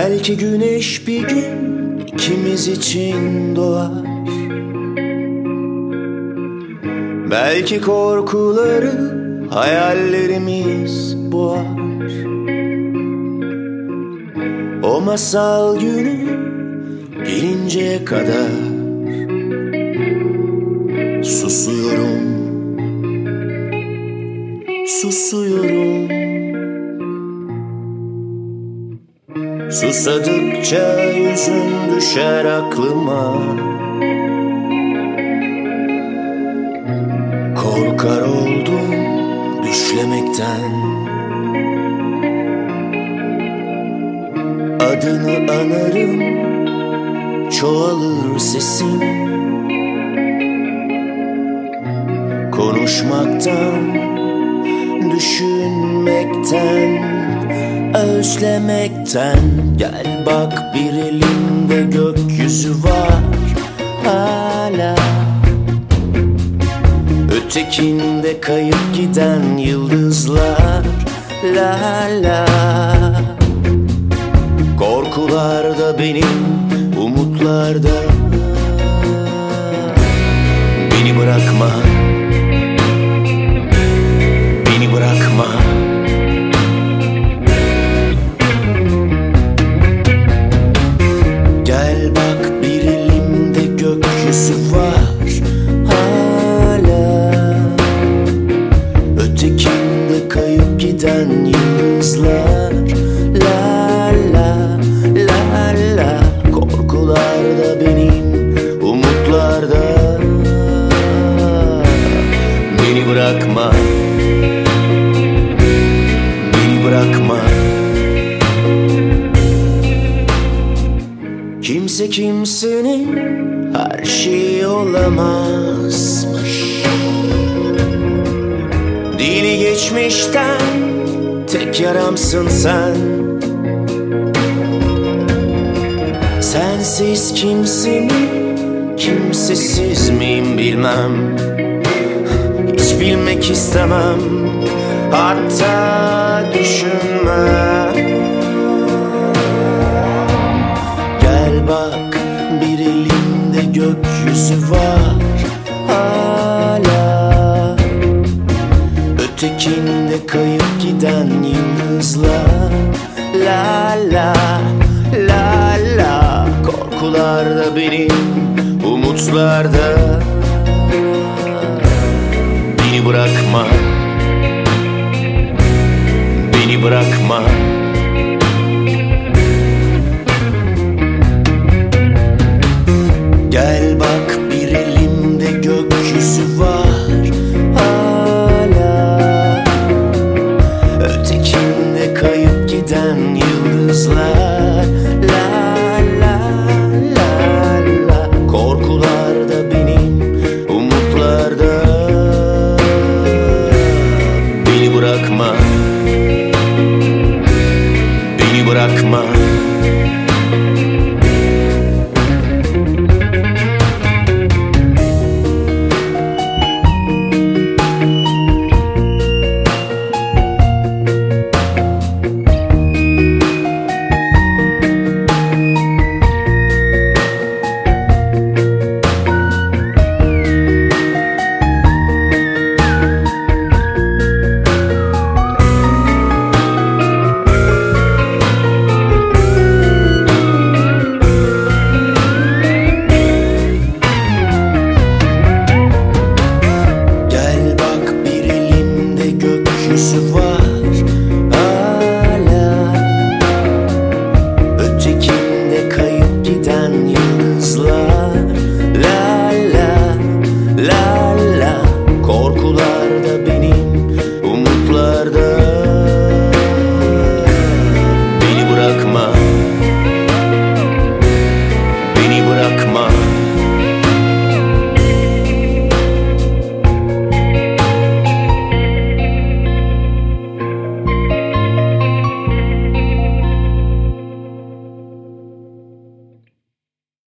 Belki güneş bir gün ikimiz için doğar. Belki korkuları hayallerimiz boğar. O masal günü gelinceye kadar Susuyorum. Susuyorum Susadıkça yüzün düşer aklıma. Korkar oldum düşlemekten. Adını anarım çoğalır sesim. Konuşmaktan, düşünmekten özlemekten. Gel bak bir elimde gökyüzü var. Hala. Ötekinde kayıp giden yıldızlar. La la. Korkular da benim umutlar da. Beni bırakma var hala. Ötekinde kayıp giden yıldızlar. La la la la. Korkular da benim umutlar da. Beni bırakma Kimse kimsenin her şeyi olamazmış. Dili geçmişten tek yaramsın sen. Sensiz kimsemi kimsesiz miyim bilmem. Hiç bilmek istemem hatta düşünmem Ötekinde kayıp giden yıldızlar. La la la la. Korkular da benim umutlar da. Beni bırakma. Beni bırakma. Gel bak bırakma. Beni bırakma.